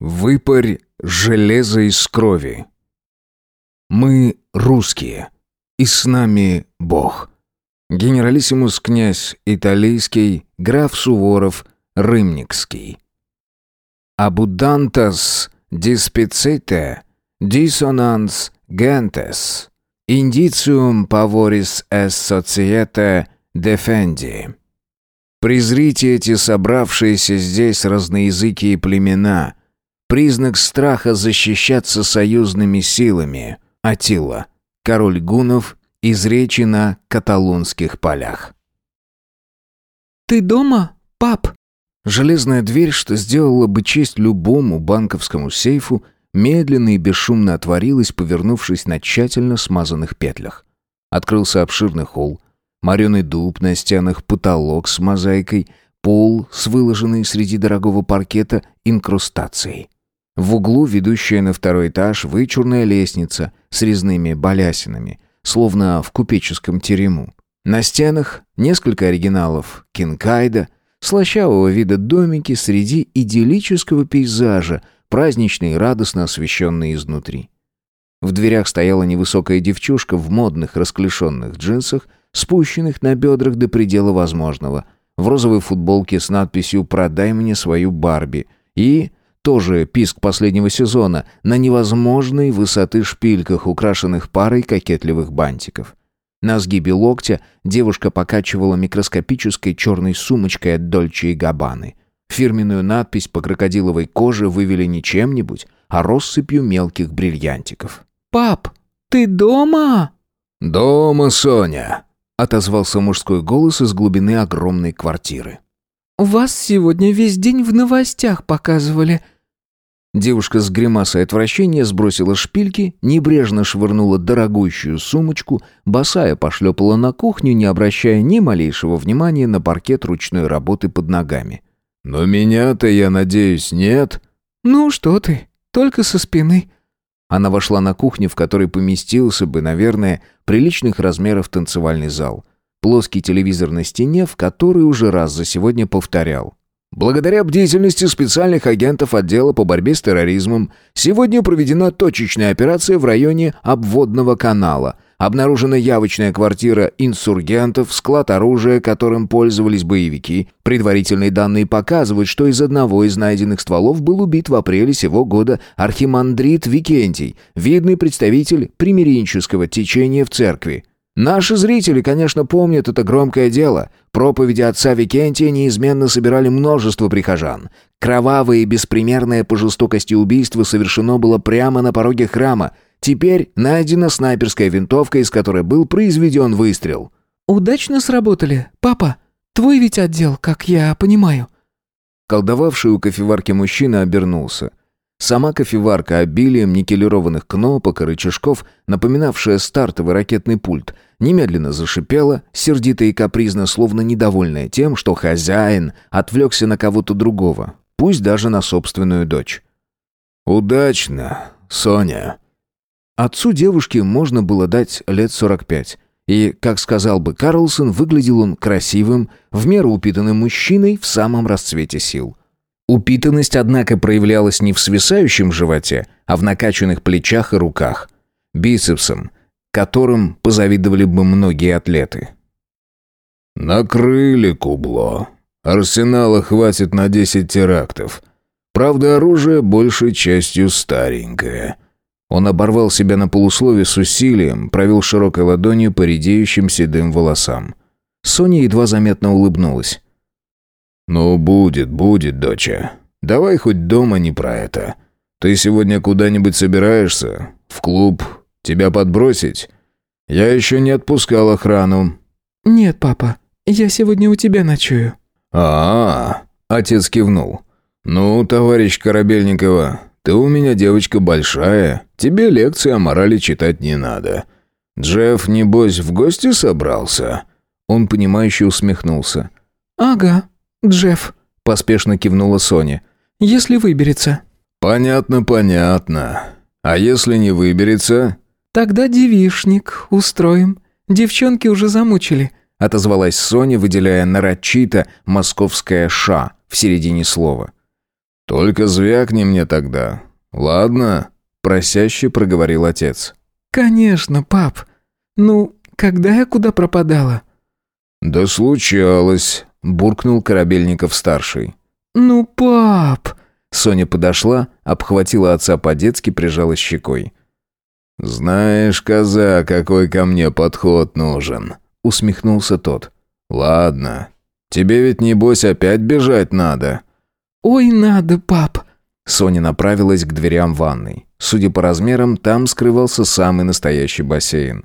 Выпарь железо из крови. Мы русские, и с нами Бог. Генералиссимус князь Италийский, граф Суворов, Рымникский. Абудантас диспеците, dissonans gentes, indicium pavoris es societe defendi. Презрите эти собравшиеся здесь разноязыкие племена, признак страха защищаться союзными силами. Атила, король гунов, из речи на каталонских полях. «Ты дома, пап?» Железная дверь, что сделала бы честь любому банковскому сейфу, медленно и бесшумно отворилась, повернувшись на тщательно смазанных петлях. Открылся обширный холл, Мореный дуб на стенах, потолок с мозаикой, пол с выложенной среди дорогого паркета инкрустацией. В углу ведущая на второй этаж вычурная лестница с резными балясинами, словно в купеческом терему. На стенах несколько оригиналов Кинкайда, слащавого вида домики среди идиллического пейзажа, праздничные и радостно освещенные изнутри. В дверях стояла невысокая девчушка в модных расклешенных джинсах спущенных на бедрах до предела возможного, в розовой футболке с надписью «Продай мне свою Барби» и, тоже писк последнего сезона, на невозможной высоты шпильках, украшенных парой кокетливых бантиков. На сгибе локтя девушка покачивала микроскопической черной сумочкой от Дольче и Габбаны. Фирменную надпись по крокодиловой коже вывели не чем-нибудь, а россыпью мелких бриллиантиков. «Пап, ты дома?» «Дома, Соня!» отозвался мужской голос из глубины огромной квартиры. «Вас сегодня весь день в новостях показывали». Девушка с гримасой отвращения сбросила шпильки, небрежно швырнула дорогущую сумочку, босая пошлепала на кухню, не обращая ни малейшего внимания на паркет ручной работы под ногами. «Но меня-то, я надеюсь, нет?» «Ну что ты, только со спины», она вошла на кухню, в которой поместился бы, наверное, приличных размеров танцевальный зал. Плоский телевизор на стене, в который уже раз за сегодня повторял. Благодаря бдительности специальных агентов отдела по борьбе с терроризмом сегодня проведена точечная операция в районе обводного канала – Обнаружена явочная квартира инсургентов, склад оружия, которым пользовались боевики. Предварительные данные показывают, что из одного из найденных стволов был убит в апреле сего года архимандрит Викентий, видный представитель примиренческого течения в церкви. Наши зрители, конечно, помнят это громкое дело. Проповеди отца Викентия неизменно собирали множество прихожан. Кровавое и беспримерное по жестокости убийство совершено было прямо на пороге храма – Теперь найдена снайперская винтовка, из которой был произведен выстрел. «Удачно сработали, папа. Твой ведь отдел, как я понимаю». Колдовавший у кофеварки мужчина обернулся. Сама кофеварка обилием никелированных кнопок и рычажков, напоминавшая стартовый ракетный пульт, немедленно зашипела, сердито и капризно, словно недовольная тем, что хозяин отвлекся на кого-то другого, пусть даже на собственную дочь. «Удачно, Соня», Отцу девушки можно было дать лет 45. И, как сказал бы Карлсон, выглядел он красивым, в меру упитанным мужчиной в самом расцвете сил. Упитанность, однако, проявлялась не в свисающем животе, а в накачанных плечах и руках. Бицепсом, которым позавидовали бы многие атлеты. «Накрыли кубло. Арсенала хватит на 10 терактов. Правда, оружие большей частью старенькое». Он оборвал себя на полуслове с усилием, провел широкой ладонью по редеющим седым волосам. Соня едва заметно улыбнулась. «Ну, будет, будет, доча. Давай хоть дома не про это. Ты сегодня куда-нибудь собираешься? В клуб? Тебя подбросить? Я еще не отпускал охрану». «Нет, папа, я сегодня у тебя ночую». «А-а-а», отец кивнул. «Ну, товарищ Корабельникова, ты у меня девочка большая, тебе лекции о морали читать не надо. Джефф, небось, в гости собрался?» Он, понимающе усмехнулся. «Ага, Джефф», — поспешно кивнула Соня. «Если выберется». «Понятно, понятно. А если не выберется?» «Тогда девишник устроим. Девчонки уже замучили», — отозвалась Соня, выделяя нарочито московское «ша» в середине слова. «Только звякни мне тогда. Ладно?» — просяще проговорил отец. «Конечно, пап. Ну, когда я куда пропадала?» «Да случалось», — буркнул Корабельников-старший. «Ну, пап...» Соня подошла, обхватила отца по-детски, прижала щекой. «Знаешь, коза, какой ко мне подход нужен», — усмехнулся тот. «Ладно, тебе ведь, небось, опять бежать надо». «Ой, надо, пап!» Соня направилась к дверям ванной. Судя по размерам, там скрывался самый настоящий бассейн.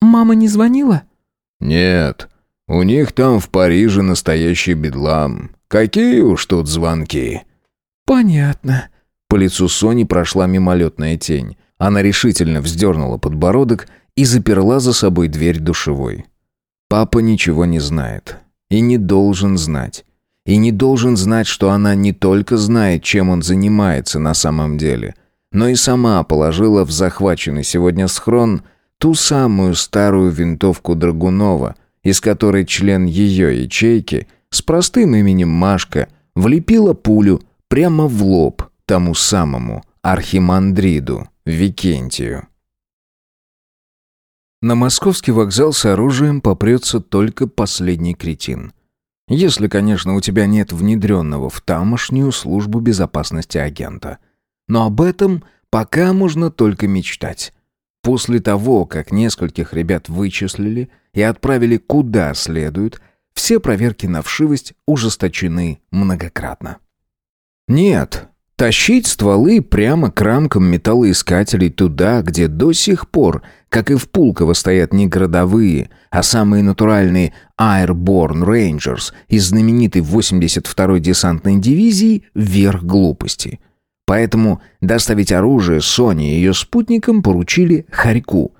«Мама не звонила?» «Нет, у них там в Париже настоящий бедлам. Какие уж тут звонки». «Понятно». По лицу Сони прошла мимолетная тень. Она решительно вздернула подбородок и заперла за собой дверь душевой. Папа ничего не знает. И не должен знать. И не должен знать, что она не только знает, чем он занимается на самом деле, но и сама положила в захваченный сегодня схрон ту самую старую винтовку Драгунова, из которой член ее ячейки с простым именем Машка влепила пулю прямо в лоб тому самому архимандриду. Викентию. На московский вокзал с оружием попрется только последний кретин. Если, конечно, у тебя нет внедренного в тамошнюю службу безопасности агента. Но об этом пока можно только мечтать. После того, как нескольких ребят вычислили и отправили куда следует, все проверки на вшивость ужесточены многократно. Нет, Тащить стволы прямо к рамкам металлоискателей туда, где до сих пор, как и в Пулково, стоят не городовые, а самые натуральные Airborne Rangers из знаменитой 82-й десантной дивизии, верх глупости. Поэтому доставить оружие Соне и ее спутникам поручили Харьку.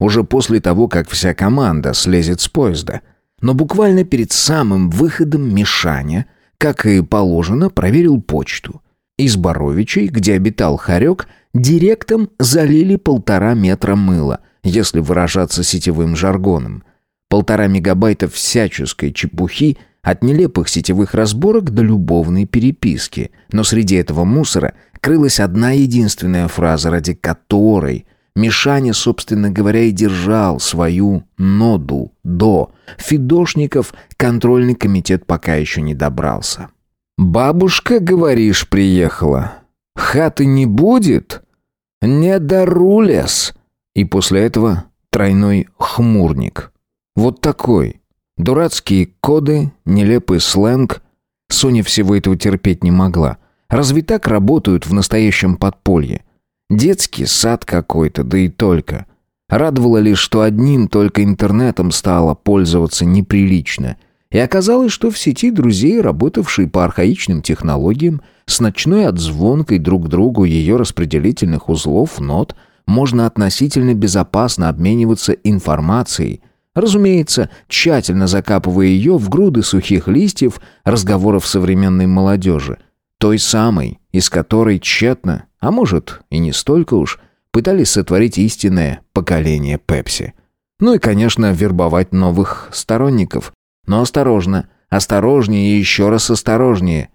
Уже после того, как вся команда слезет с поезда. Но буквально перед самым выходом Мишаня, как и положено, проверил почту. Из Боровичей, где обитал Харек, директом залили полтора метра мыла, если выражаться сетевым жаргоном. Полтора мегабайта всяческой чепухи от нелепых сетевых разборок до любовной переписки. Но среди этого мусора крылась одна единственная фраза, ради которой Мишаня, собственно говоря, и держал свою ноду до. Фидошников контрольный комитет пока еще не добрался. «Бабушка, говоришь, приехала? Хаты не будет? Не дарулес!» И после этого тройной хмурник. Вот такой. Дурацкие коды, нелепый сленг. Соня всего этого терпеть не могла. Разве так работают в настоящем подполье? Детский сад какой-то, да и только. Радовало лишь, что одним только интернетом стало пользоваться неприлично – и оказалось, что в сети друзей, работавшие по архаичным технологиям, с ночной отзвонкой друг другу ее распределительных узлов нот можно относительно безопасно обмениваться информацией, разумеется, тщательно закапывая ее в груды сухих листьев разговоров современной молодежи, той самой, из которой тщетно, а может и не столько уж, пытались сотворить истинное поколение Пепси. Ну и, конечно, вербовать новых сторонников, но осторожно, осторожнее и еще раз осторожнее.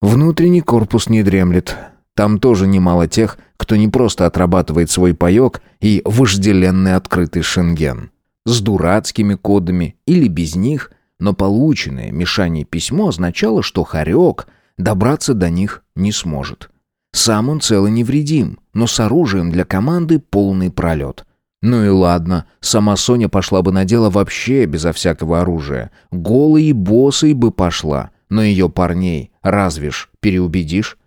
Внутренний корпус не дремлет. Там тоже немало тех, кто не просто отрабатывает свой паек и вожделенный открытый шенген. С дурацкими кодами или без них, но полученное Мишане письмо означало, что Харек добраться до них не сможет. Сам он цел и невредим, но с оружием для команды полный пролет. Ну и ладно, сама Соня пошла бы на дело вообще безо всякого оружия. Голой и босой бы пошла, но ее парней разве ж переубедишь?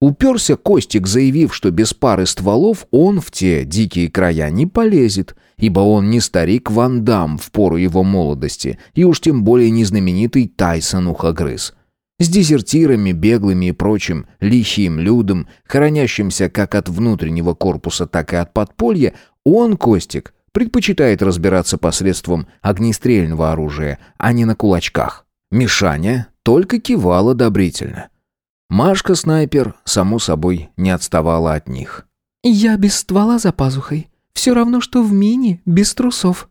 Уперся Костик, заявив, что без пары стволов он в те дикие края не полезет, ибо он не старик Ван Дам в пору его молодости, и уж тем более не знаменитый Тайсон Ухогрыз. С дезертирами, беглыми и прочим лихим людом, хранящимся как от внутреннего корпуса, так и от подполья, он, Костик, предпочитает разбираться посредством огнестрельного оружия, а не на кулачках. Мишаня только кивал одобрительно. Машка-снайпер, само собой, не отставала от них. «Я без ствола за пазухой. Все равно, что в мини, без трусов».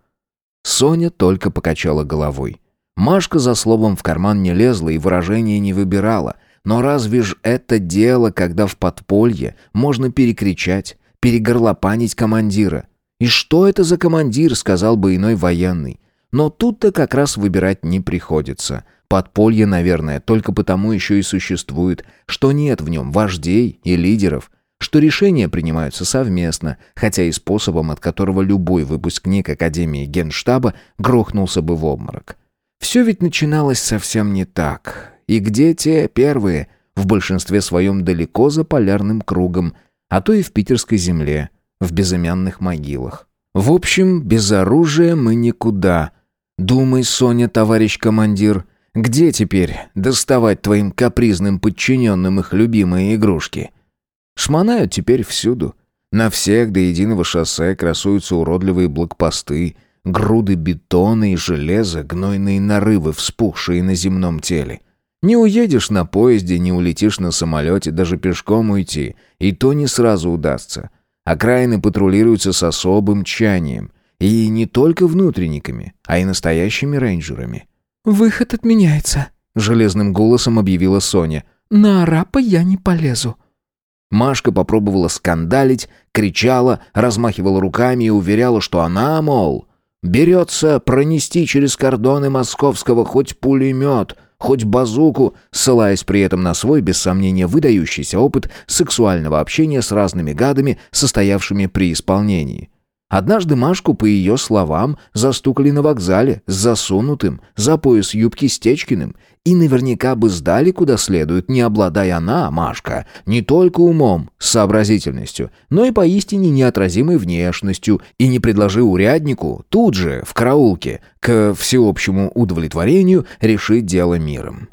Соня только покачала головой. Машка за словом в карман не лезла и выражения не выбирала, Но разве ж это дело, когда в подполье можно перекричать, перегорлопанить командира? И что это за командир, сказал бы иной военный. Но тут-то как раз выбирать не приходится. Подполье, наверное, только потому еще и существует, что нет в нем вождей и лидеров, что решения принимаются совместно, хотя и способом, от которого любой выпускник Академии Генштаба грохнулся бы в обморок. Все ведь начиналось совсем не так. И где те первые? В большинстве своем далеко за полярным кругом, а то и в питерской земле, в безымянных могилах. В общем, без оружия мы никуда. Думай, Соня, товарищ командир, где теперь доставать твоим капризным подчиненным их любимые игрушки? Шмонают теперь всюду. На всех до единого шоссе красуются уродливые блокпосты, груды бетона и железа, гнойные нарывы, вспухшие на земном теле. Не уедешь на поезде, не улетишь на самолете, даже пешком уйти, и то не сразу удастся. Окраины патрулируются с особым тчанием, и не только внутренниками, а и настоящими рейнджерами. «Выход отменяется», — железным голосом объявила Соня. «На арапа я не полезу». Машка попробовала скандалить, кричала, размахивала руками и уверяла, что она, мол, берется пронести через кордоны московского хоть пулемет, хоть базуку, ссылаясь при этом на свой, без сомнения, выдающийся опыт сексуального общения с разными гадами, состоявшими при исполнении. Однажды Машку, по ее словам, застукали на вокзале с засунутым за пояс юбки Стечкиным, и наверняка бы сдали куда следует, не обладая она, Машка, не только умом, сообразительностью, но и поистине неотразимой внешностью, и не предложи уряднику тут же, в караулке, к всеобщему удовлетворению решить дело миром.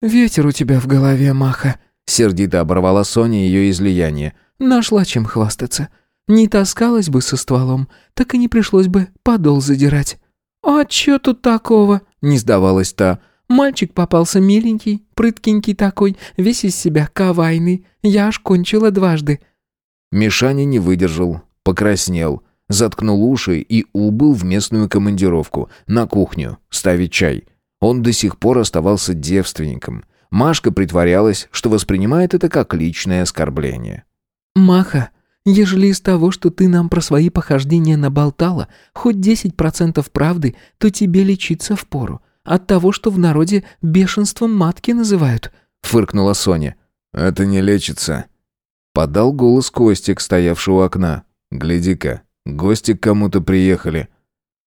«Ветер у тебя в голове, Маха», — сердито оборвала Соня ее излияние. «Нашла чем хвастаться». Не таскалась бы со стволом, так и не пришлось бы подол задирать. «А чё тут такого?» — не сдавалась та. «Мальчик попался миленький, прыткенький такой, весь из себя кавайный. Я аж кончила дважды». Мишаня не выдержал, покраснел, заткнул уши и убыл в местную командировку, на кухню, ставить чай. Он до сих пор оставался девственником. Машка притворялась, что воспринимает это как личное оскорбление. «Маха, Ежели из того, что ты нам про свои похождения наболтала, хоть десять процентов правды, то тебе лечиться впору. От того, что в народе бешенством матки называют», — фыркнула Соня. «Это не лечится». Подал голос Костик, стоявший у окна. «Гляди-ка, гости к кому-то приехали».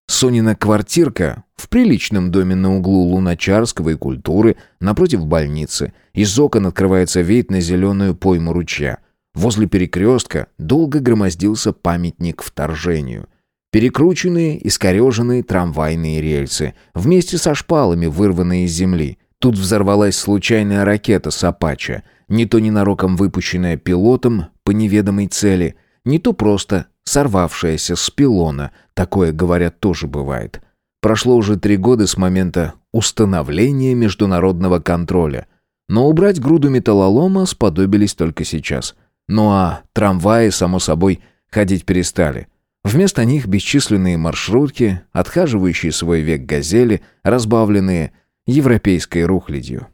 Сонина квартирка в приличном доме на углу Луначарского и культуры, напротив больницы. Из окон открывается вид на зеленую пойму ручья — Возле перекрестка долго громоздился памятник вторжению. Перекрученные, искореженные трамвайные рельсы, вместе со шпалами, вырванные из земли. Тут взорвалась случайная ракета с Апача, не то ненароком выпущенная пилотом по неведомой цели, не то просто сорвавшаяся с пилона, такое, говорят, тоже бывает. Прошло уже три года с момента установления международного контроля, но убрать груду металлолома сподобились только сейчас – ну а трамваи, само собой, ходить перестали. Вместо них бесчисленные маршрутки, отхаживающие свой век газели, разбавленные европейской рухлядью.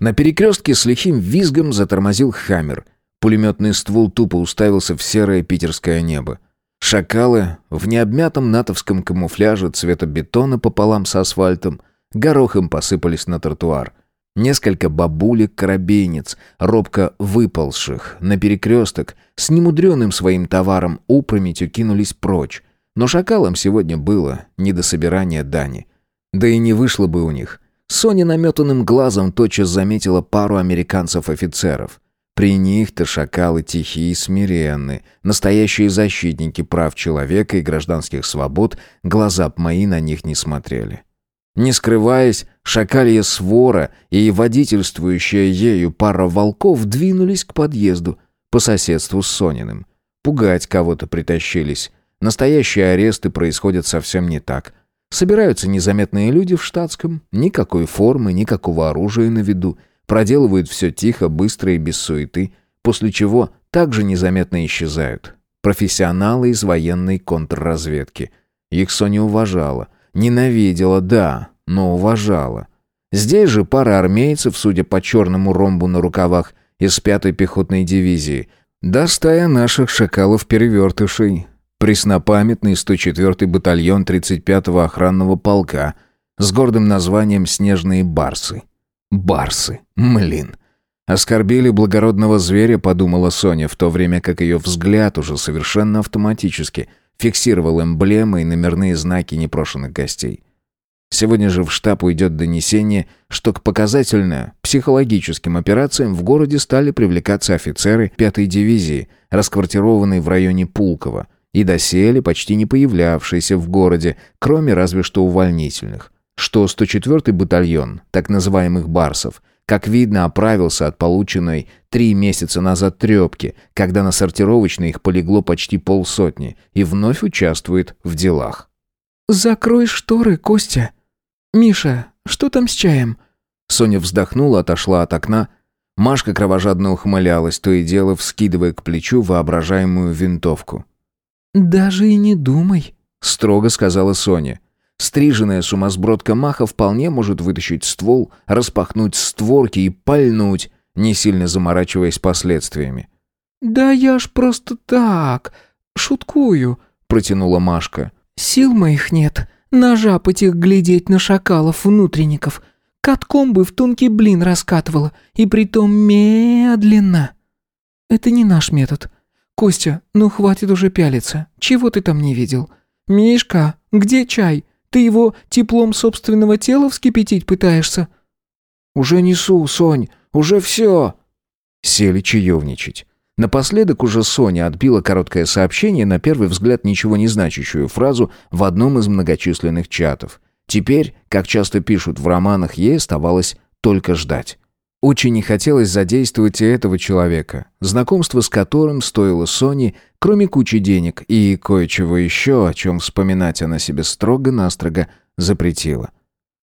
На перекрестке с лихим визгом затормозил «Хаммер». Пулеметный ствол тупо уставился в серое питерское небо. Шакалы в необмятом натовском камуфляже цвета бетона пополам с асфальтом горохом посыпались на тротуар. Несколько бабулек-коробейниц, робко выползших на перекресток, с немудреным своим товаром опрометью кинулись прочь. Но шакалам сегодня было не до собирания дани. Да и не вышло бы у них. Соня наметанным глазом тотчас заметила пару американцев-офицеров. При них-то шакалы тихие и смиренны, настоящие защитники прав человека и гражданских свобод, глаза б мои на них не смотрели. Не скрываясь, шакалья свора и водительствующая ею пара волков двинулись к подъезду по соседству с Сониным. Пугать кого-то притащились. Настоящие аресты происходят совсем не так. Собираются незаметные люди в штатском, никакой формы, никакого оружия на виду, проделывают все тихо, быстро и без суеты, после чего также незаметно исчезают. Профессионалы из военной контрразведки. Их Соня уважала — Ненавидела, да, но уважала. Здесь же пара армейцев, судя по черному ромбу на рукавах, из пятой пехотной дивизии, да стая наших шакалов-перевертышей, преснопамятный 104-й батальон 35-го охранного полка с гордым названием «Снежные барсы». Барсы, млин. Оскорбили благородного зверя, подумала Соня, в то время как ее взгляд уже совершенно автоматически фиксировал эмблемы и номерные знаки непрошенных гостей. Сегодня же в штаб уйдет донесение, что к показательно психологическим операциям в городе стали привлекаться офицеры 5-й дивизии, расквартированные в районе Пулково, и доселе почти не появлявшиеся в городе, кроме разве что увольнительных. Что 104-й батальон, так называемых «барсов», как видно, оправился от полученной три месяца назад трепки, когда на сортировочной их полегло почти полсотни, и вновь участвует в делах. «Закрой шторы, Костя. Миша, что там с чаем?» Соня вздохнула, отошла от окна. Машка кровожадно ухмылялась, то и дело вскидывая к плечу воображаемую винтовку. «Даже и не думай», — строго сказала Соня. Стриженная сумасбродка Маха вполне может вытащить ствол, распахнуть створки и пальнуть, не сильно заморачиваясь последствиями. «Да я ж просто так, шуткую», — протянула Машка. «Сил моих нет, на жаб глядеть на шакалов-внутренников. Катком бы в тонкий блин раскатывала, и притом медленно». «Это не наш метод. Костя, ну хватит уже пялиться. Чего ты там не видел? Мишка, где чай? Ты его теплом собственного тела вскипятить пытаешься?» «Уже несу, Сонь, уже все!» Сели чаевничать. Напоследок уже Соня отбила короткое сообщение, на первый взгляд ничего не значащую фразу в одном из многочисленных чатов. Теперь, как часто пишут в романах, ей оставалось только ждать. Очень не хотелось задействовать и этого человека, знакомство с которым стоило Соне, кроме кучи денег и кое-чего еще, о чем вспоминать она себе строго-настрого запретила.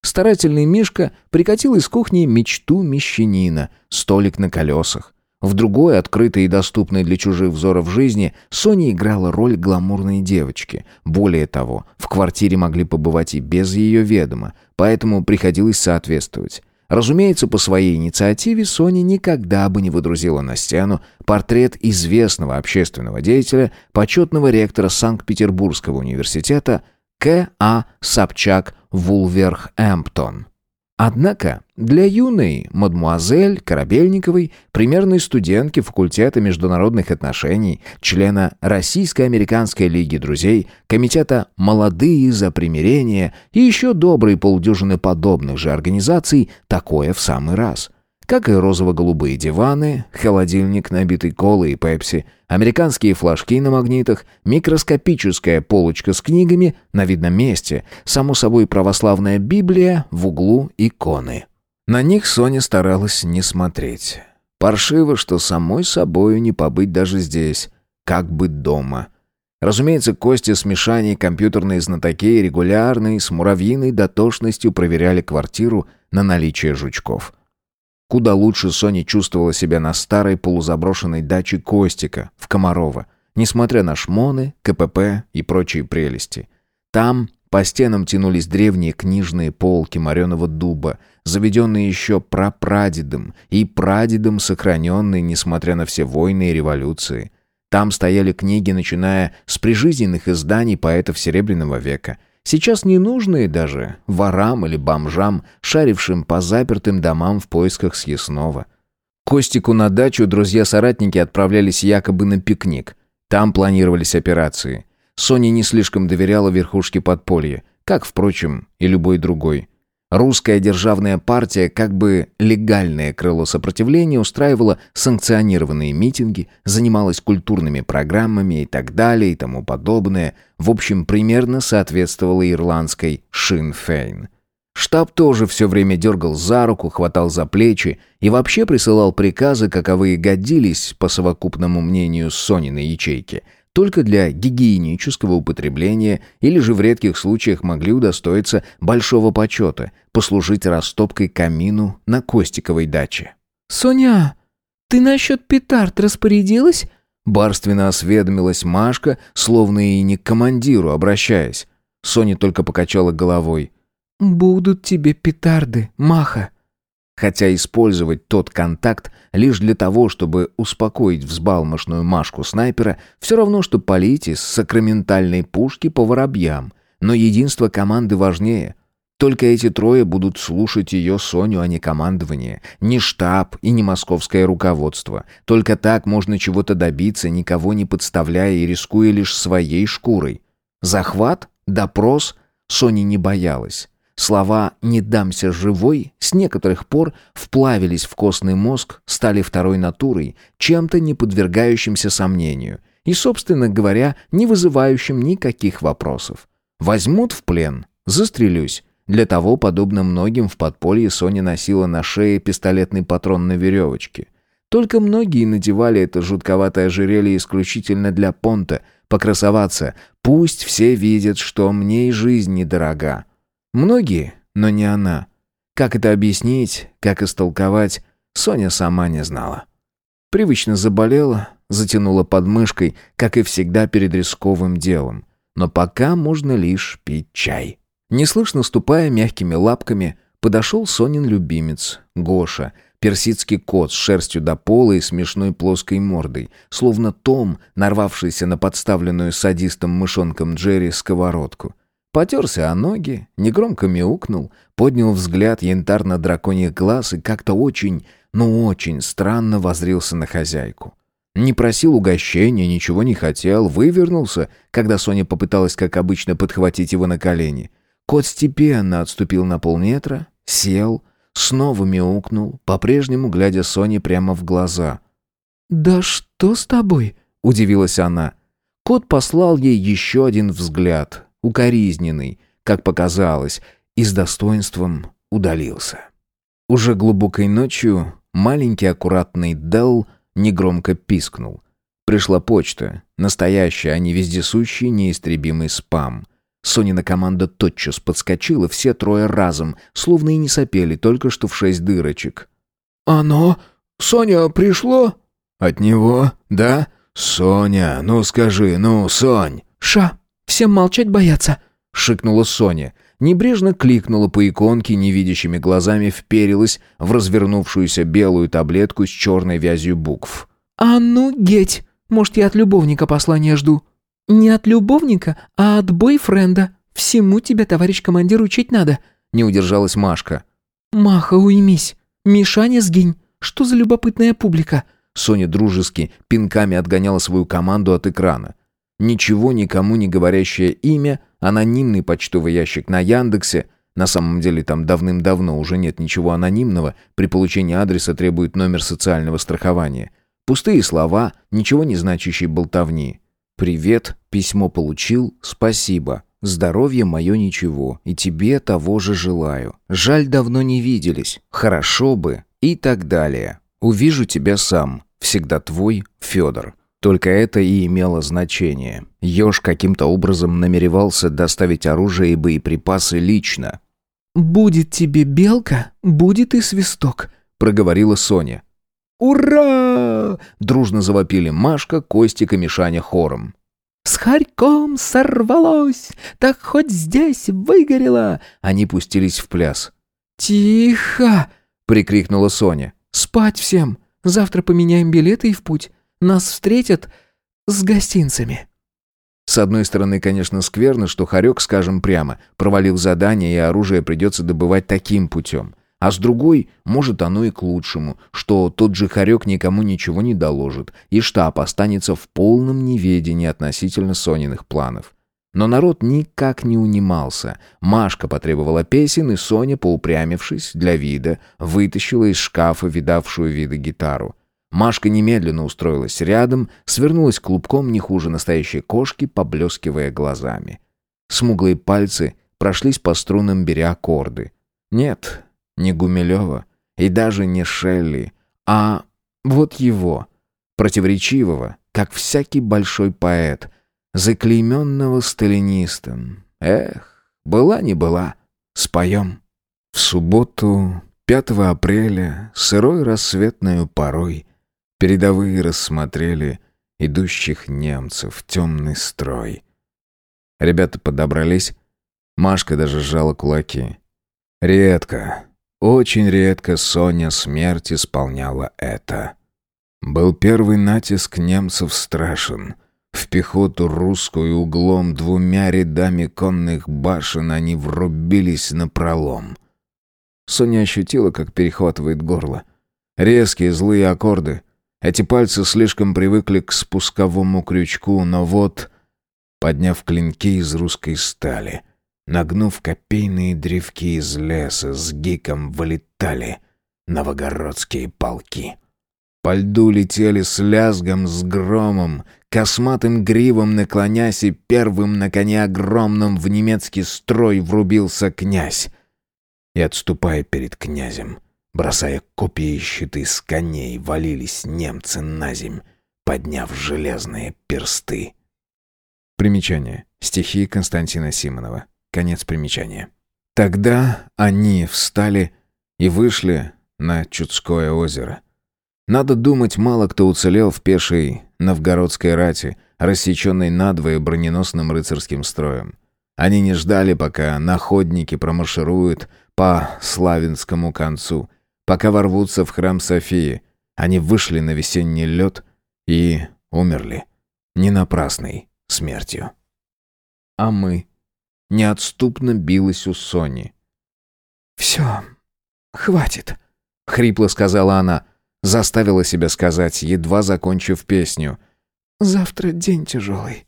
Старательный Мишка прикатил из кухни мечту мещанина, столик на колесах. В другой, открытой и доступной для чужих взоров жизни, Соня играла роль гламурной девочки. Более того, в квартире могли побывать и без ее ведома, поэтому приходилось соответствовать. Разумеется, по своей инициативе Соня никогда бы не выдрузила на стену портрет известного общественного деятеля, почетного ректора Санкт-Петербургского университета К. А. Собчак Вулверхэмптон. Однако для юной мадмуазель Корабельниковой, примерной студентки факультета международных отношений, члена Российско-американской лиги друзей, комитета «Молодые за примирение» и еще доброй полдюжины подобных же организаций, такое в самый раз – как и розово-голубые диваны, холодильник, набитый колой и пепси, американские флажки на магнитах, микроскопическая полочка с книгами на видном месте, само собой православная Библия, в углу иконы. На них Соня старалась не смотреть. Паршиво, что самой собою не побыть даже здесь, как бы дома. Разумеется, Костя с Мишаней, компьютерные знатоки, регулярно и с муравьиной дотошностью проверяли квартиру на наличие жучков. Куда лучше Соня чувствовала себя на старой полузаброшенной даче Костика в Комарово, несмотря на шмоны, КПП и прочие прелести. Там по стенам тянулись древние книжные полки мореного дуба, заведенные еще прапрадедом и прадедом сохраненные, несмотря на все войны и революции. Там стояли книги, начиная с прижизненных изданий поэтов Серебряного века – Сейчас не нужные даже ворам или бомжам, шарившим по запертым домам в поисках съестного. Костику на дачу друзья-соратники отправлялись якобы на пикник. Там планировались операции. Соня не слишком доверяла верхушке подполья, как, впрочем, и любой другой. Русская державная партия, как бы легальное крыло сопротивления, устраивала санкционированные митинги, занималась культурными программами и так далее и тому подобное. В общем, примерно соответствовала ирландской «Шин-Фейн». Штаб тоже все время дергал за руку, хватал за плечи и вообще присылал приказы, каковые годились, по совокупному мнению Сониной ячейки – только для гигиенического употребления или же в редких случаях могли удостоиться большого почета, послужить растопкой камину на Костиковой даче. «Соня, ты насчет петард распорядилась?» Барственно осведомилась Машка, словно и не к командиру обращаясь. Соня только покачала головой. «Будут тебе петарды, Маха». Хотя использовать тот контакт лишь для того, чтобы успокоить взбалмошную Машку снайпера, все равно, что полить из сакраментальной пушки по воробьям. Но единство команды важнее. Только эти трое будут слушать ее Соню, а не командование, не штаб и не московское руководство. Только так можно чего-то добиться, никого не подставляя и рискуя лишь своей шкурой. Захват? Допрос? Соня не боялась. Слова «не дамся живой» с некоторых пор вплавились в костный мозг, стали второй натурой, чем-то не подвергающимся сомнению и, собственно говоря, не вызывающим никаких вопросов. Возьмут в плен, застрелюсь. Для того, подобно многим в подполье, Соня носила на шее пистолетный патрон на веревочке. Только многие надевали это жутковатое ожерелье исключительно для понта, покрасоваться. Пусть все видят, что мне и жизнь недорога. Многие, но не она. Как это объяснить, как истолковать, Соня сама не знала. Привычно заболела, затянула подмышкой, как и всегда перед рисковым делом. Но пока можно лишь пить чай. Неслышно ступая мягкими лапками, подошел Сонин любимец, Гоша, персидский кот с шерстью до пола и смешной плоской мордой, словно Том, нарвавшийся на подставленную садистом мышонком Джерри сковородку. Потерся о ноги, негромко мяукнул, поднял взгляд янтарно-драконьих глаз и как-то очень, ну очень странно возрился на хозяйку. Не просил угощения, ничего не хотел, вывернулся, когда Соня попыталась, как обычно, подхватить его на колени. Кот степенно отступил на полметра, сел, снова мяукнул, по-прежнему глядя Соне прямо в глаза. «Да что с тобой?» — удивилась она. Кот послал ей еще один взгляд, укоризненный, как показалось, и с достоинством удалился. Уже глубокой ночью маленький аккуратный Делл негромко пискнул. Пришла почта, настоящая, а не вездесущий неистребимый спам. Сонина команда тотчас подскочила, все трое разом, словно и не сопели, только что в шесть дырочек. «Оно? Соня, пришло?» «От него? Да? Соня, ну скажи, ну, Сонь!» «Ша, всем молчать бояться!» — шикнула Соня. Небрежно кликнула по иконке, невидящими глазами вперилась в развернувшуюся белую таблетку с черной вязью букв. «А ну, геть! Может, я от любовника послание жду?» «Не от любовника, а от бойфренда. Всему тебя, товарищ командир, учить надо», — не удержалась Машка. «Маха, уймись. Мишаня, сгинь. Что за любопытная публика?» Соня дружески пинками отгоняла свою команду от экрана. Ничего никому не говорящее имя, анонимный почтовый ящик на Яндексе. На самом деле там давным-давно уже нет ничего анонимного, при получении адреса требует номер социального страхования. Пустые слова, ничего не значащие болтовни. «Привет, письмо получил, спасибо. Здоровье мое ничего, и тебе того же желаю. Жаль, давно не виделись. Хорошо бы». И так далее. «Увижу тебя сам. Всегда твой, Федор». Только это и имело значение. Ёж каким-то образом намеревался доставить оружие и боеприпасы лично. «Будет тебе белка, будет и свисток», — проговорила Соня. «Ура!» — дружно завопили Машка, Костик и Мишаня хором. «С хорьком сорвалось! Так хоть здесь выгорело!» Они пустились в пляс. «Тихо!» — прикрикнула Соня. «Спать всем! Завтра поменяем билеты и в путь. Нас встретят с гостинцами». С одной стороны, конечно, скверно, что Харек, скажем прямо, провалил задание, и оружие придется добывать таким путем. А с другой, может оно и к лучшему, что тот же Харек никому ничего не доложит, и штаб останется в полном неведении относительно Сониных планов. Но народ никак не унимался. Машка потребовала песен, и Соня, поупрямившись для вида, вытащила из шкафа видавшую виды гитару. Машка немедленно устроилась рядом, свернулась клубком не хуже настоящей кошки, поблескивая глазами. Смуглые пальцы прошлись по струнам, беря аккорды. Нет, не Гумилева и даже не Шелли, а вот его, противоречивого, как всякий большой поэт, заклейменного сталинистом. Эх, была не была, споем. В субботу, 5 апреля, сырой рассветную порой, передовые рассмотрели идущих немцев, темный строй. Ребята подобрались, Машка даже сжала кулаки. Редко, очень редко Соня смерть исполняла это. Был первый натиск немцев страшен. В пехоту русскую углом двумя рядами конных башен они врубились на пролом. Соня ощутила, как перехватывает горло. Резкие злые аккорды. Эти пальцы слишком привыкли к спусковому крючку, но вот, подняв клинки из русской стали, нагнув копейные древки из леса, с гиком вылетали новогородские полки. По льду летели с лязгом, с громом, косматым гривом наклонясь, и первым на коне огромном в немецкий строй врубился князь. И отступая перед князем, бросая копья и щиты с коней, валились немцы на земь, подняв железные персты. Примечание. Стихи Константина Симонова. Конец примечания. Тогда они встали и вышли на Чудское озеро — надо думать, мало кто уцелел в пешей новгородской рати, рассеченной надвое броненосным рыцарским строем. Они не ждали, пока находники промаршируют по Славянскому концу, пока ворвутся в храм Софии. Они вышли на весенний лед и умерли. Не напрасной смертью. А мы неотступно билась у Сони. «Все, хватит», — хрипло сказала она. Заставила себя сказать, едва закончив песню. «Завтра день тяжелый».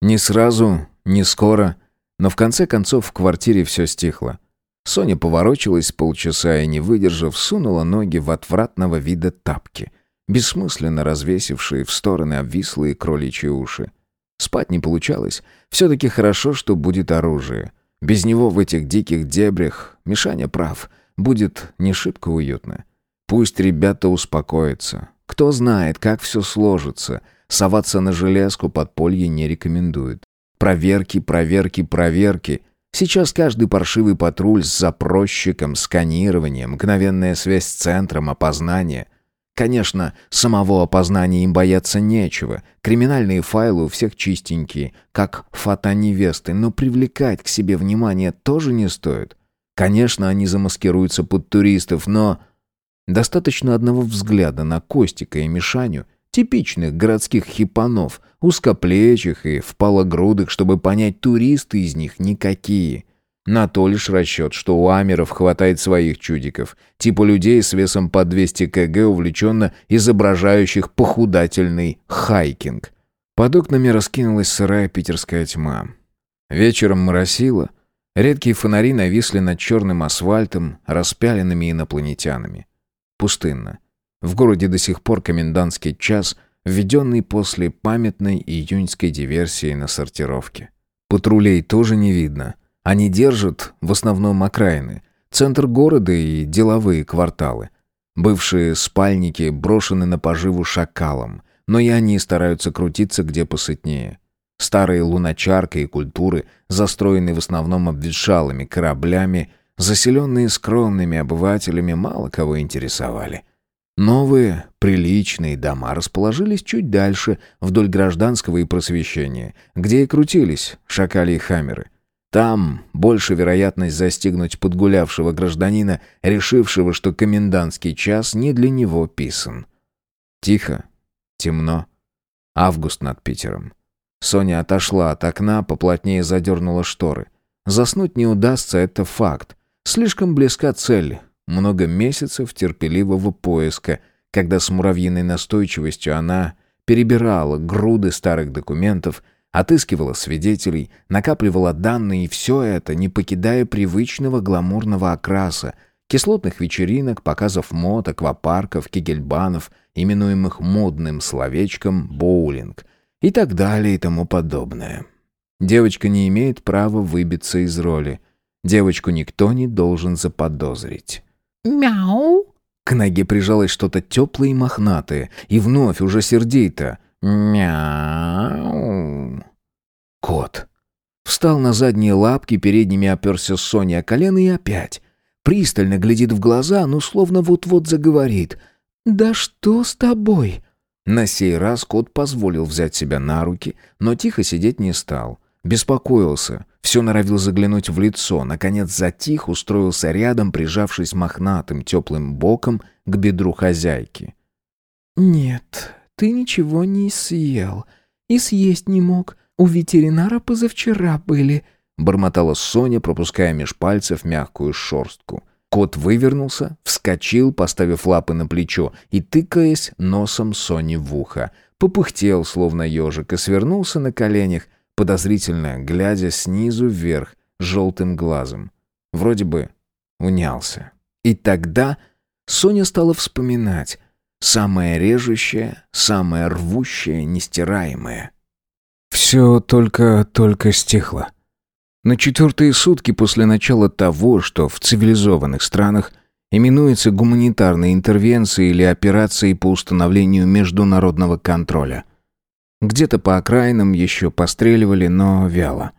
Не сразу, не скоро, но в конце концов в квартире все стихло. Соня поворочилась полчаса и, не выдержав, сунула ноги в отвратного вида тапки, бессмысленно развесившие в стороны обвислые кроличьи уши. Спать не получалось. Все-таки хорошо, что будет оружие. Без него в этих диких дебрях, Мишаня прав, будет не шибко уютно. Пусть ребята успокоятся. Кто знает, как все сложится. Соваться на железку подполье не рекомендуют. Проверки, проверки, проверки. Сейчас каждый паршивый патруль с запросчиком, сканированием, мгновенная связь с центром, опознание. Конечно, самого опознания им бояться нечего. Криминальные файлы у всех чистенькие, как фото невесты, но привлекать к себе внимание тоже не стоит. Конечно, они замаскируются под туристов, но... Достаточно одного взгляда на Костика и Мишаню, типичных городских хипанов, узкоплечих и впалогрудых, чтобы понять, туристы из них никакие. На то лишь расчет, что у амеров хватает своих чудиков, типа людей с весом по 200 кг, увлеченно изображающих похудательный хайкинг. Под окнами раскинулась сырая питерская тьма. Вечером моросило, редкие фонари нависли над черным асфальтом, распяленными инопланетянами. Пустынно. В городе до сих пор комендантский час, введенный после памятной июньской диверсии на сортировке. Патрулей тоже не видно. Они держат в основном окраины, центр города и деловые кварталы. Бывшие спальники брошены на поживу шакалом, но и они стараются крутиться где посытнее. Старые луначарка и культуры, застроенные в основном обветшалыми кораблями, заселенные скромными обывателями, мало кого интересовали. Новые, приличные дома расположились чуть дальше, вдоль гражданского и просвещения, где и крутились шакали и хамеры. Там больше вероятность застигнуть подгулявшего гражданина, решившего, что комендантский час не для него писан. Тихо, темно. Август над Питером. Соня отошла от окна, поплотнее задернула шторы. Заснуть не удастся, это факт. Слишком близка цель. Много месяцев терпеливого поиска, когда с муравьиной настойчивостью она перебирала груды старых документов, отыскивала свидетелей, накапливала данные, и все это, не покидая привычного гламурного окраса, кислотных вечеринок, показов мод, аквапарков, кегельбанов, именуемых модным словечком «боулинг», и так далее и тому подобное. Девочка не имеет права выбиться из роли – Девочку никто не должен заподозрить. «Мяу!» К ноге прижалось что-то теплое и мохнатое, и вновь уже сердито. «Мяу!» Кот. Встал на задние лапки, передними оперся Соня о колено и опять. Пристально глядит в глаза, ну словно вот-вот заговорит. «Да что с тобой?» На сей раз кот позволил взять себя на руки, но тихо сидеть не стал. Беспокоился, Все норовил заглянуть в лицо, наконец затих, устроился рядом, прижавшись мохнатым теплым боком к бедру хозяйки. «Нет, ты ничего не съел и съесть не мог. У ветеринара позавчера были», — бормотала Соня, пропуская меж пальцев мягкую шорстку. Кот вывернулся, вскочил, поставив лапы на плечо и тыкаясь носом Соне в ухо. Попыхтел, словно ежик, и свернулся на коленях, подозрительно глядя снизу вверх желтым глазом. Вроде бы унялся. И тогда Соня стала вспоминать самое режущее, самое рвущее, нестираемое. Все только-только стихло. На четвертые сутки после начала того, что в цивилизованных странах именуется гуманитарной интервенцией или операцией по установлению международного контроля. Где-то по окраинам еще постреливали, но вяло.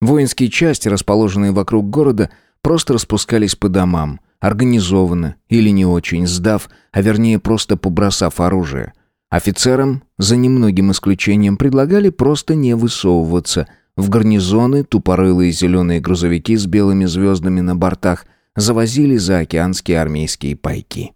Воинские части, расположенные вокруг города, просто распускались по домам, организованно или не очень сдав, а вернее просто побросав оружие. Офицерам, за немногим исключением, предлагали просто не высовываться – в гарнизоны тупорылые зеленые грузовики с белыми звездами на бортах завозили заокеанские армейские пайки.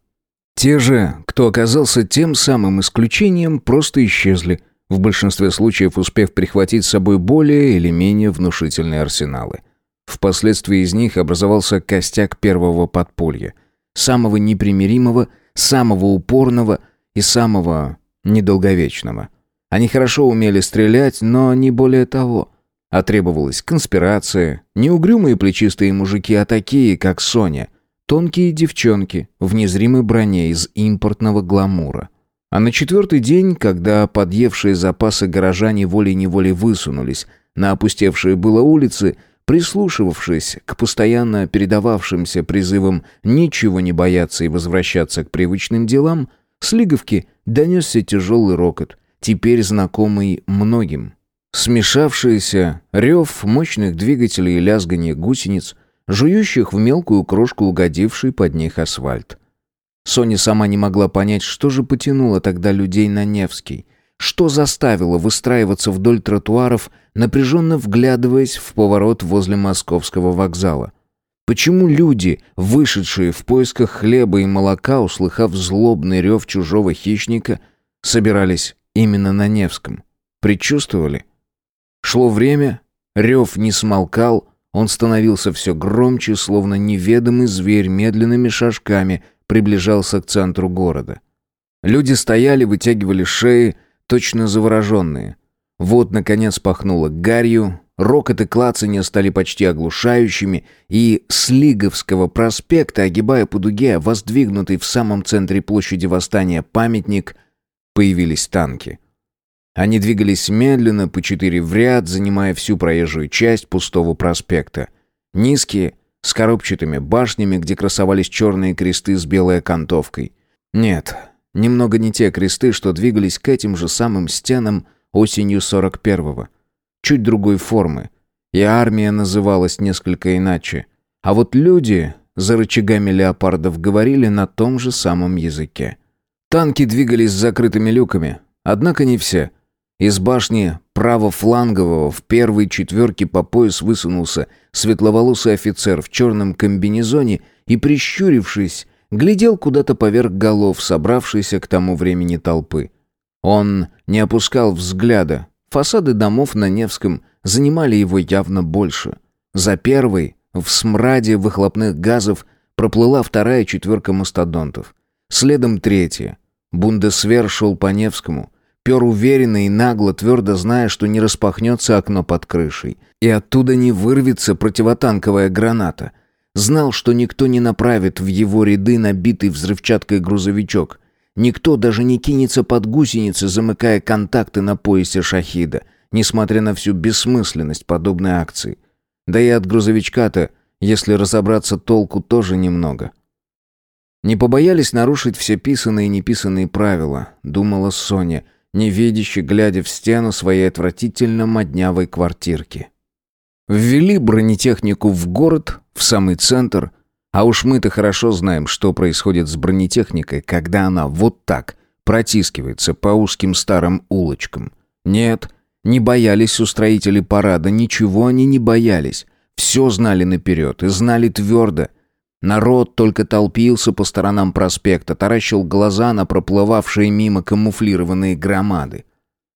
Те же, кто оказался тем самым исключением, просто исчезли, в большинстве случаев успев прихватить с собой более или менее внушительные арсеналы. Впоследствии из них образовался костяк первого подполья, самого непримиримого, самого упорного и самого недолговечного. Они хорошо умели стрелять, но не более того – а требовалась конспирация, не угрюмые плечистые мужики, а такие, как Соня, тонкие девчонки в незримой броне из импортного гламура. А на четвертый день, когда подъевшие запасы горожане волей-неволей высунулись на опустевшие было улицы, прислушивавшись к постоянно передававшимся призывам ничего не бояться и возвращаться к привычным делам, с Лиговки донесся тяжелый рокот, теперь знакомый многим. Смешавшийся рев мощных двигателей и лязганье гусениц, жующих в мелкую крошку угодивший под них асфальт. Соня сама не могла понять, что же потянуло тогда людей на Невский, что заставило выстраиваться вдоль тротуаров, напряженно вглядываясь в поворот возле московского вокзала. Почему люди, вышедшие в поисках хлеба и молока, услыхав злобный рев чужого хищника, собирались именно на Невском? Предчувствовали? Шло время, рев не смолкал, он становился все громче, словно неведомый зверь медленными шажками приближался к центру города. Люди стояли, вытягивали шеи, точно завороженные. Вот, наконец, пахнуло гарью, рокот и клацанье стали почти оглушающими, и с Лиговского проспекта, огибая по дуге, воздвигнутый в самом центре площади Восстания памятник, появились танки. Они двигались медленно, по четыре в ряд, занимая всю проезжую часть пустого проспекта. Низкие, с коробчатыми башнями, где красовались черные кресты с белой окантовкой. Нет, немного не те кресты, что двигались к этим же самым стенам осенью 41-го. Чуть другой формы. И армия называлась несколько иначе. А вот люди за рычагами леопардов говорили на том же самом языке. Танки двигались с закрытыми люками, однако не все – из башни правофлангового в первой четверке по пояс высунулся светловолосый офицер в черном комбинезоне и, прищурившись, глядел куда-то поверх голов собравшейся к тому времени толпы. Он не опускал взгляда. Фасады домов на Невском занимали его явно больше. За первой, в смраде выхлопных газов, проплыла вторая четверка мастодонтов. Следом третья. Бундесвер шел по Невскому — Пер уверенно и нагло, твердо зная, что не распахнется окно под крышей. И оттуда не вырвется противотанковая граната. Знал, что никто не направит в его ряды набитый взрывчаткой грузовичок. Никто даже не кинется под гусеницы, замыкая контакты на поясе шахида, несмотря на всю бессмысленность подобной акции. Да и от грузовичка-то, если разобраться толку, тоже немного. Не побоялись нарушить все писанные и неписанные правила, думала Соня — невидяще глядя в стену своей отвратительно моднявой квартирки. Ввели бронетехнику в город, в самый центр, а уж мы-то хорошо знаем, что происходит с бронетехникой, когда она вот так протискивается по узким старым улочкам. Нет, Не боялись устроители парада, ничего они не боялись. Все знали наперед и знали твердо. Народ только толпился по сторонам проспекта, таращил глаза на проплывавшие мимо камуфлированные громады.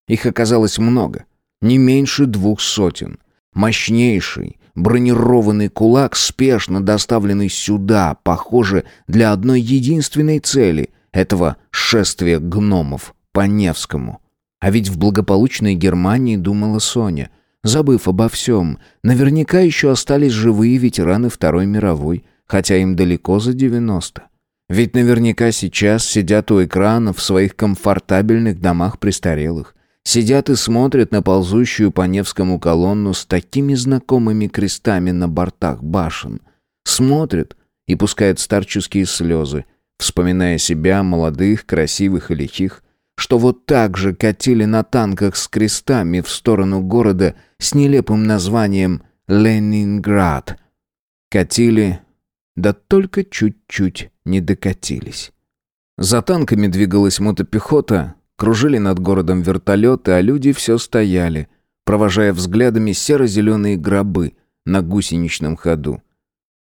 Их оказалось много, не меньше двух сотен. Мощнейший, бронированный кулак, спешно доставленный сюда, похоже, для одной единственной цели — этого шествия гномов по Невскому. А ведь в благополучной Германии думала Соня, забыв обо всем. Наверняка еще остались живые ветераны Второй мировой, хотя им далеко за 90. Ведь наверняка сейчас сидят у экрана в своих комфортабельных домах престарелых, Сидят и смотрят на ползущую по Невскому колонну с такими знакомыми крестами на бортах башен. Смотрят и пускают старческие слезы, вспоминая себя, молодых, красивых и лихих, что вот так же катили на танках с крестами в сторону города с нелепым названием «Ленинград». Катили, да только чуть-чуть не докатились. За танками двигалась мотопехота, Кружили над городом вертолеты, а люди все стояли, провожая взглядами серо-зеленые гробы на гусеничном ходу.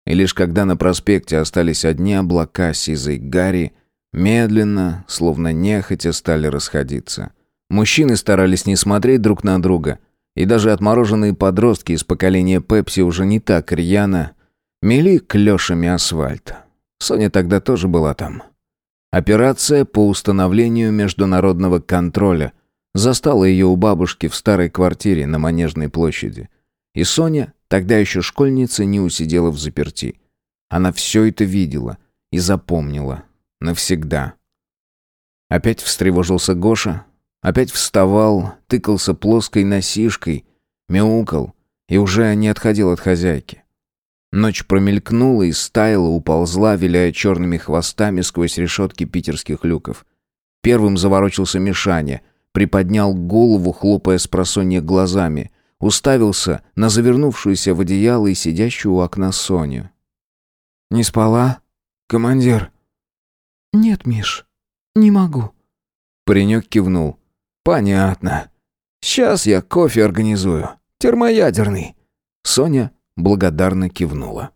И лишь когда на проспекте остались одни облака сизой гари, медленно, словно нехотя, стали расходиться. Мужчины старались не смотреть друг на друга, и даже отмороженные подростки из поколения Пепси уже не так рьяно мели клешами асфальт. Соня тогда тоже была там. Операция по установлению международного контроля застала ее у бабушки в старой квартире на Манежной площади. И Соня, тогда еще школьница, не усидела в заперти. Она все это видела и запомнила. Навсегда. Опять встревожился Гоша. Опять вставал, тыкался плоской носишкой, мяукал и уже не отходил от хозяйки. Ночь промелькнула и стаяла, уползла, виляя черными хвостами сквозь решетки питерских люков. Первым заворочился Мишаня, приподнял голову, хлопая с просонья глазами, уставился на завернувшуюся в одеяло и сидящую у окна Соню. «Не спала, командир?» «Нет, Миш, не могу». Паренек кивнул. «Понятно. Сейчас я кофе организую. Термоядерный». Соня благодарно кивнула.